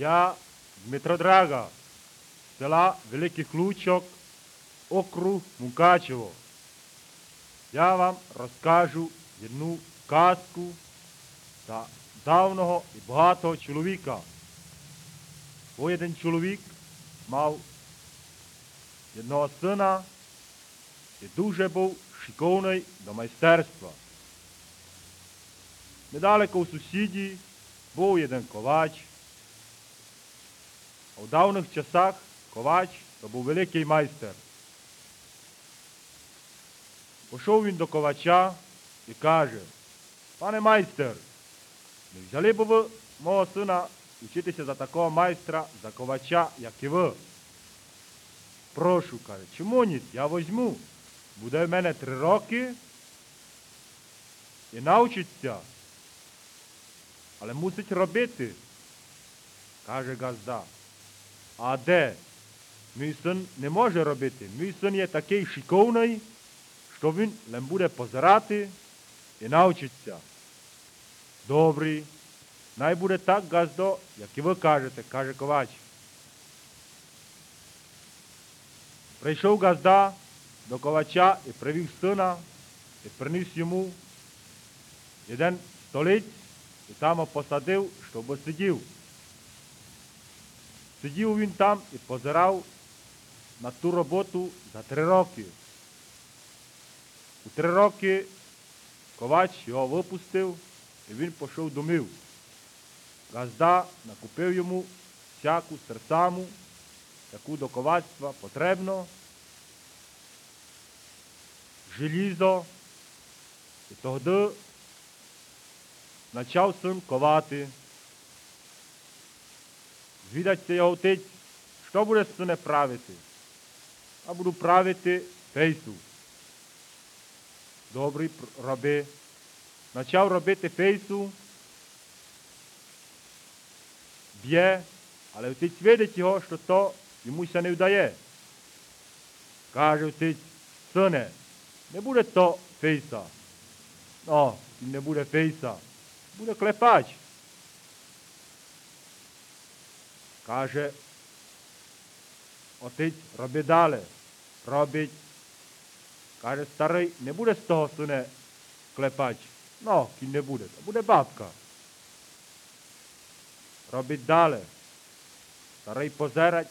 Я Дмитро Драга, села Великий Лучок, округ Мукачево. Я вам розкажу одну казку за давного і багатого чоловіка. Бо один чоловік мав одного сина і дуже був шиковний до майстерства. Недалеко у сусіді був один ковач. А в давніх часах ковач то був великий майстер. Пішов він до ковача і каже, пане майстер, не взяли б ви мого сина вчитися за такого майстра, за ковача, як і ви. Прошу, каже, чому ні? Я возьму. Буде в мене три роки і навчиться. Але мусить робити, каже газда. А де? Мій син не може робити. Мій син є такий шиковний, що він лем буде позирати і навчиться. Добрий. Най буде так, газдо, як і ви кажете, каже ковач. Прийшов газда до ковача і привів сина і приніс йому один столиць і там посадив, щоб сидів. Сидів він там і позирав на ту роботу за три роки. У три роки ковач його випустив і він пішов домів. Газда накупив йому всяку серсаму, яку до ковацтва потрібно, желізо. І тоді почав син ковати. Звідаться його отець, що буде сине правити? А буду правити фейсу. Добрий пр- роби. Почав робити фейсу, б'є, але отець видить його, що то йому ся не вдає. Каже отець, сине, не буде то фейса. О, не буде фейса, буде клепач. Каже, отець, роби далі, робить. Каже, старий, не буде з того сине клепач. Ну, кінь не буде, то буде бабка. Робить далі. Старий позерать.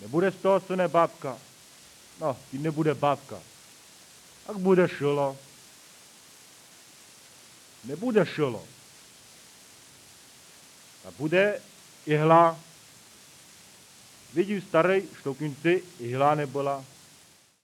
Не буде з того сине бабка. Ну, кінь не буде бабка. Як буде шило? Не буде шило. А буде ігла. Видів старий, що